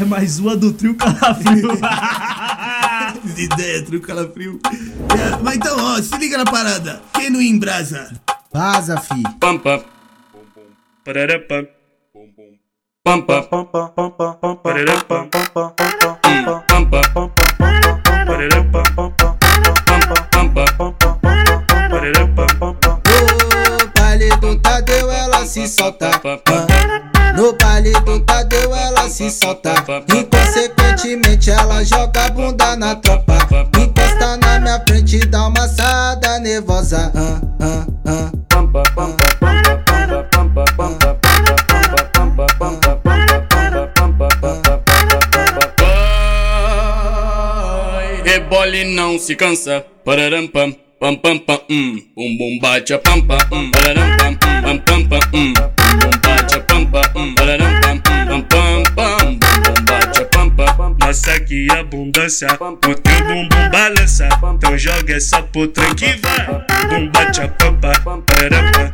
É mais uma do trio Calafrio. ideia, trio Calafrio. É, mas então, ó, se liga na parada. Quem não embrasa? Vaza, fi. Pam pam. Parará pam. Pam pam. Parará pam. Pam pam. Parará pam. Pam pam. Parará pam. No baile do Tadeu ela se solta. Se solta. Inconsequentemente ela joga a bunda na tropa. Encosta na minha frente, dá uma assada nervosa. Ah, ah, ah. Rebole não se cansa. Pararam pam. Pam pam pam hum, bum bum bate a pam pam hum, pararam pam pam pam pam hum, bum bum bate a pam pam hum, pararam pam abundância, o teu bumbum balança. Então joga essa potranca que vai. Bum bate a pampa, pararapa,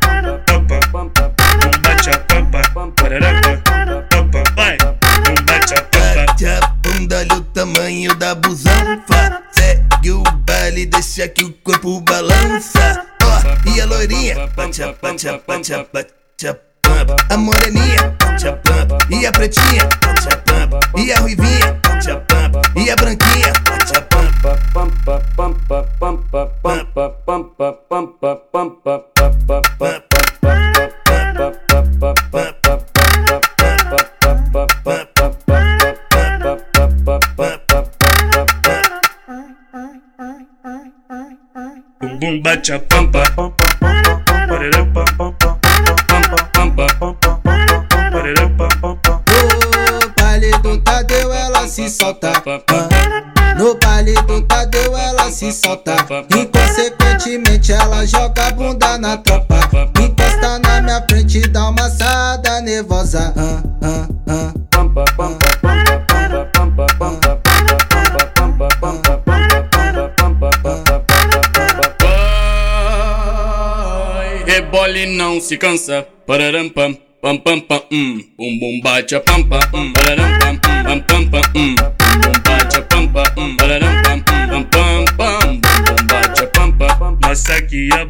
pampa. Bum bate a pampa, pararapa, pampa. Vai, bum bate a pampa. Bate a bunda, olha o tamanho da busanfa. Segue o baile, deixa que o corpo balança. Ó, e a loirinha? Bate a, bate a, bate a, bate a pampa. A moreninha? Bate a pampa. E a pretinha? Bate a pampa. E a ruivinha? Bate a pampa. E a branquinha? Pampa. Bum bum bate a pampa, pararapa, pampa, pararapa. No baile do Tadeu ela se solta. Do Tadeu ela se solta. Inconsequentemente ela joga a bunda na tropa. Encosta na minha frente, dá uma assada nervosa. Ah, ah, ah. Rebole não se cansa. Pararam pam. Pam pam pam hum, bum bum bate a pam pam hum, pararam pam pam pam pam bum bum bate a pam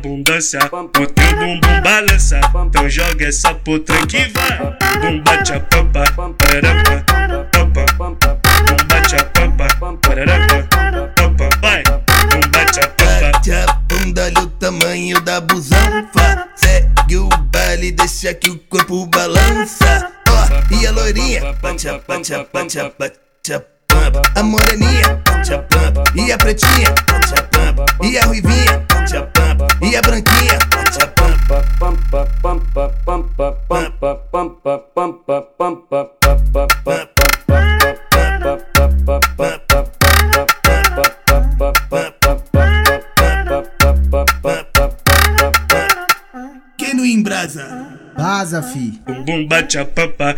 abundância, o teu bumbum balança. Então joga essa potranca que vai. Bum bate a pampa, pararapa, pampa. Bum bate a pampa, pararapa, pampa. Vai, bum bate a pampa. Bate a bunda, olha o tamanho da busanfa. Segue o baile, deixa que o corpo balança. Ó, e a loirinha? Bate a, bate a, bate a, bate a pampa. A moreninha? Bate a pampa. E a pretinha? Bate a pampa. E a ruivinha? Bate a pampa. E a branquinha? Bate a pampa. Quem não embrasa? Vaza, fi. Bum bum bate a pampa,